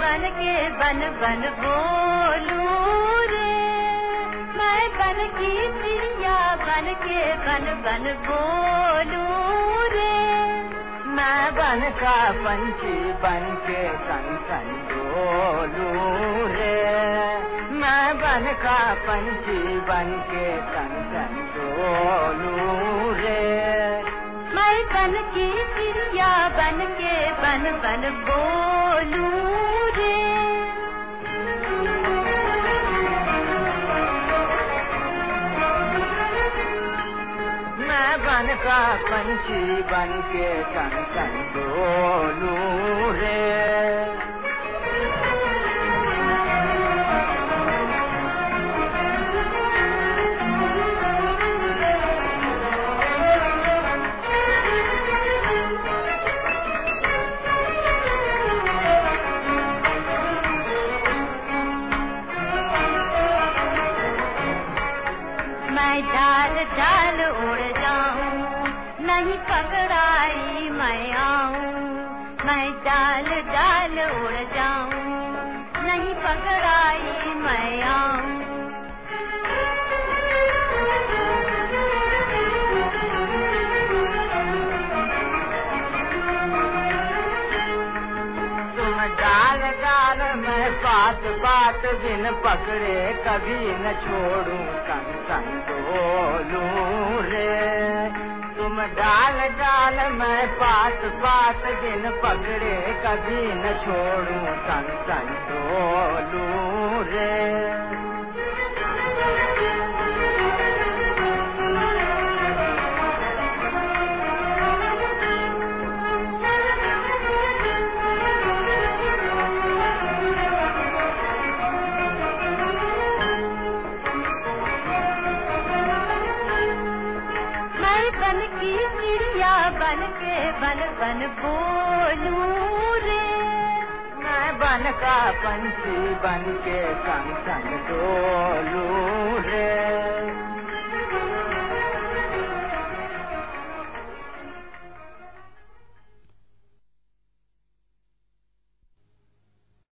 بن کے بن بن بولوں رے۔ میں بن کی چڑیا بن کے بن بن بولوں رے۔ میں بن کا پنچھی بن کے کن کن ڈولوں رے۔ میں بن کا پنچھی بن کے کن کن ڈولوں رے۔ بن کے چڑیا بن کے بن بن بولوں رے میں بن کا پنچھی بن کے کن کن بولوں میں ڈال اڑ جاؤں نہیں پکڑائی میں آؤں میں ڈال ڈال اڑ جاؤں نہیں پکڑائی میں آؤں میں بات بات بن پکڑے کبھی نہ چھوڑوں کن کن ڈولوں ڈال ڈال میں پاس پاس دن پکڑے کبھی نہ چھوڑوں سن کن ڈولوں رے۔ میری کی بن کے بن بن بولوں رے۔ میں بن کا پنچھی بن کے کن کن دو